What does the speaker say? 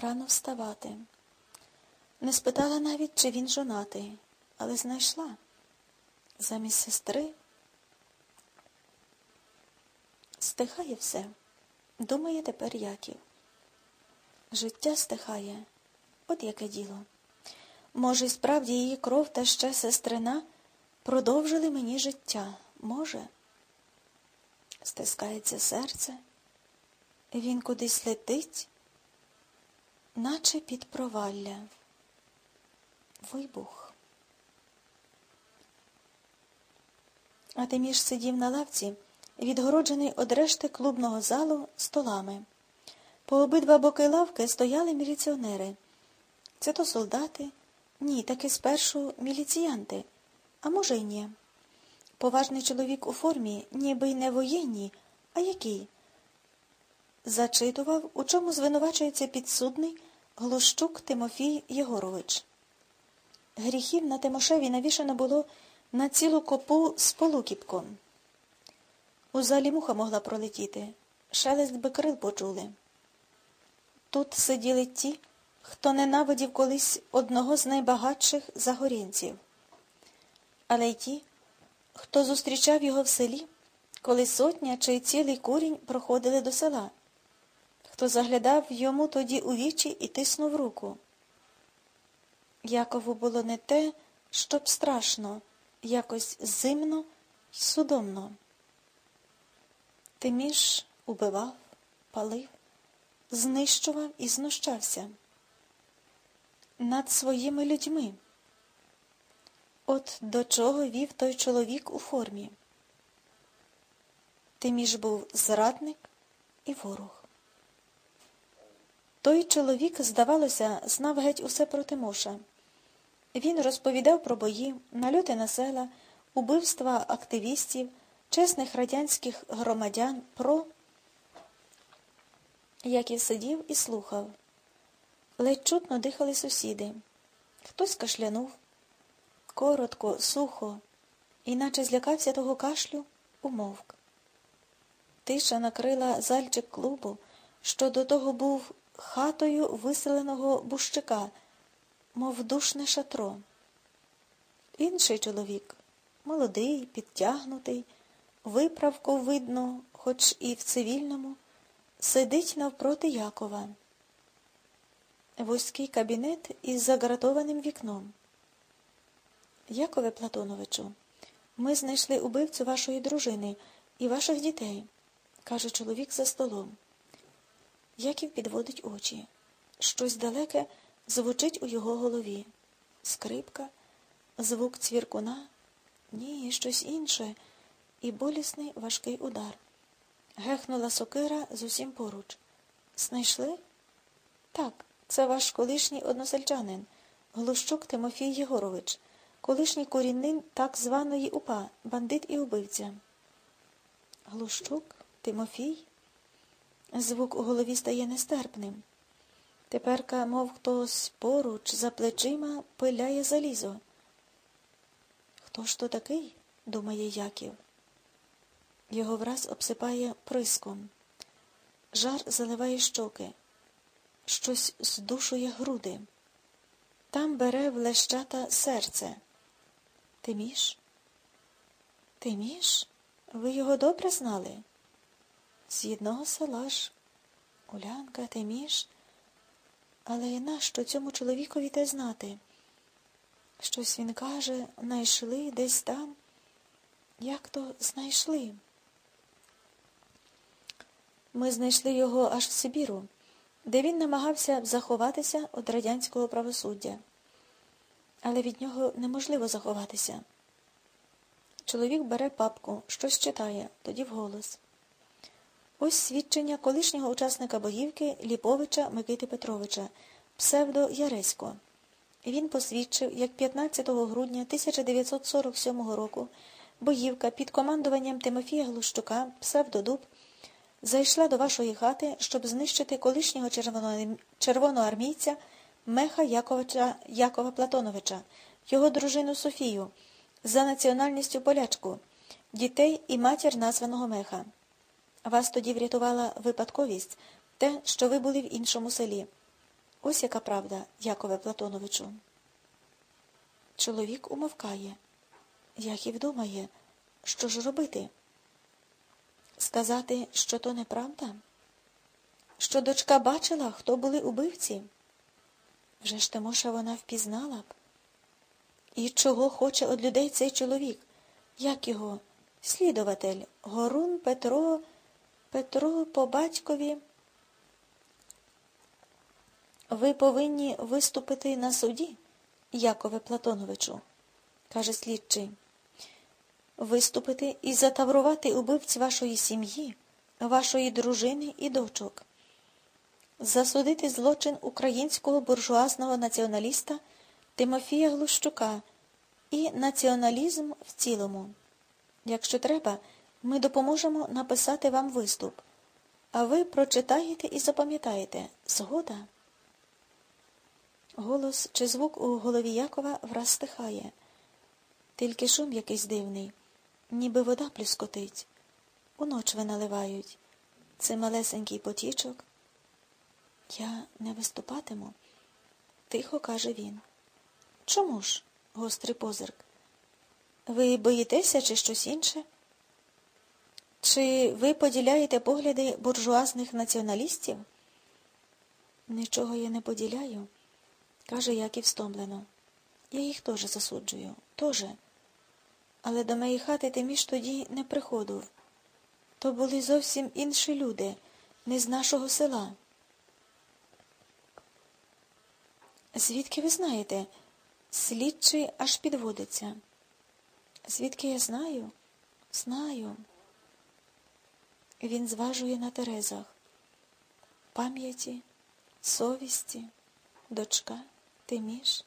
рано вставати. Не спитала навіть, чи він жонатий, але знайшла. Замість сестри стихає все, думає тепер Яків. Життя стихає, от яке діло. Може, й справді її кров та ще сестрина продовжили мені життя. Може, стискається серце, він кудись летить, наче під провалля. Вибух. А сидів на лавці, відгороджений од решти клубного залу столами. По обидва боки лавки стояли міліціонери. Це то солдати, ні, таки спершу міліціянти, а може й ні. Поважний чоловік у формі, ніби й не воєнній, а який? Зачитував, у чому звинувачується підсудний Глущук Тимофій Єгорович. Гріхів на Тимошеві навішано було на цілу копу з полукіпком. У залі муха могла пролетіти, шелест би крил почули. Тут сиділи ті, хто ненавидів колись одного з найбагатших загорінців, але й ті, хто зустрічав його в селі, коли сотня чи цілий курінь проходили до села, хто заглядав йому тоді у вічі і тиснув руку. Якову було не те, щоб страшно, якось зимно й судомно. Тиміш убивав, палив, знищував і знущався над своїми людьми. От до чого вів той чоловік у формі. Тиміш був зрадник і ворог. Той чоловік, здавалося, знав геть усе про Тимоша. Він розповідав про бої, нальоти на села, убивства активістів, чесних радянських громадян, про Яків сидів і слухав. Ледь чутно дихали сусіди. Хтось кашлянув. Коротко, сухо, іначе злякався того кашлю, умовк. Тиша накрила зальчик клубу, що до того був хатою виселеного бущика, мов душне шатро. Інший чоловік, молодий, підтягнутий, виправку видно, хоч і в цивільному, сидить навпроти Якова. Вузький кабінет із загратованим вікном. Якове Платоновичу, ми знайшли убивцю вашої дружини і ваших дітей, каже чоловік за столом. Яків підводить очі. Щось далеке звучить у його голові. Скрипка, звук цвіркуна, ні, щось інше, і болісний важкий удар. Гехнула сокира зусім поруч. Знайшли? Так, це ваш колишній односельчанин, Глущук Тимофій Єгорович колишній коріннин так званої УПА, бандит і убивця. Глущук, Тимофій. Звук у голові стає нестерпним. Теперка, мов хтось поруч, за плечима пиляє залізо. Хто ж то такий? думає Яків. Його враз обсипає приском. Жар заливає щоки, щось здушує груди. Там бере влещата серце. Тиміш? Тиміш? Ви його добре знали? З одного села ж. Улянка, Тиміш. Але нащо цьому чоловікові те знати? Щось він каже, знайшли десь там. Як то знайшли? Ми знайшли його аж в Сибіру, де він намагався заховатися від радянського правосуддя але від нього неможливо заховатися. Чоловік бере папку, щось читає, тоді вголос. Ось свідчення колишнього учасника боївки Ліповича Микити Петровича, псевдо Яресько. Він посвідчив, як 15 грудня 1947 року боївка під командуванням Тимофія Глущука, псевдодуб, зайшла до вашої хати, щоб знищити колишнього червоноармійця Меха Яковича, Якова Платоновича, його дружину Софію, за національністю полячку, дітей і матір названого Меха. Вас тоді врятувала випадковість те, що ви були в іншому селі. Ось яка правда, Якове Платоновичу. Чоловік умовкає. Яків думає, що ж робити? Сказати, що то неправда? Що дочка бачила, хто були убивці? Вже ж Тимоша вона впізнала б. І чого хоче від людей цей чоловік? Як його? Слідуватель, Горун Петро, Петро по батькові. Ви повинні виступити на суді, Якове Платоновичу, каже слідчий. Виступити і затаврувати убивць вашої сім'ї, вашої дружини і дочок, засудити злочин українського буржуазного націоналіста Тимофія Глущука і націоналізм в цілому. Якщо треба, ми допоможемо написати вам виступ, а ви прочитаєте і запам'ятаєте згода. Голос чи звук у голові Якова враз стихає. Тільки шум якийсь дивний, ніби вода плюскотить. Уночви наливають. Це малесенький потічок. Я не виступатиму, тихо каже він. Чому ж? гострий позирк. Ви боїтеся чи щось інше? Чи ви поділяєте погляди буржуазних націоналістів? Нічого я не поділяю каже Яків стомлено. Я їх теж засуджую, теж. Але до моєї хати Тиміш тоді не приходив. То були зовсім інші люди, не з нашого села. Звідки ви знаєте? Слідчий аж підводиться. Звідки я знаю? Знаю. Він зважує на Терезах. Пам'яті, совісті, дочка. Тиміш?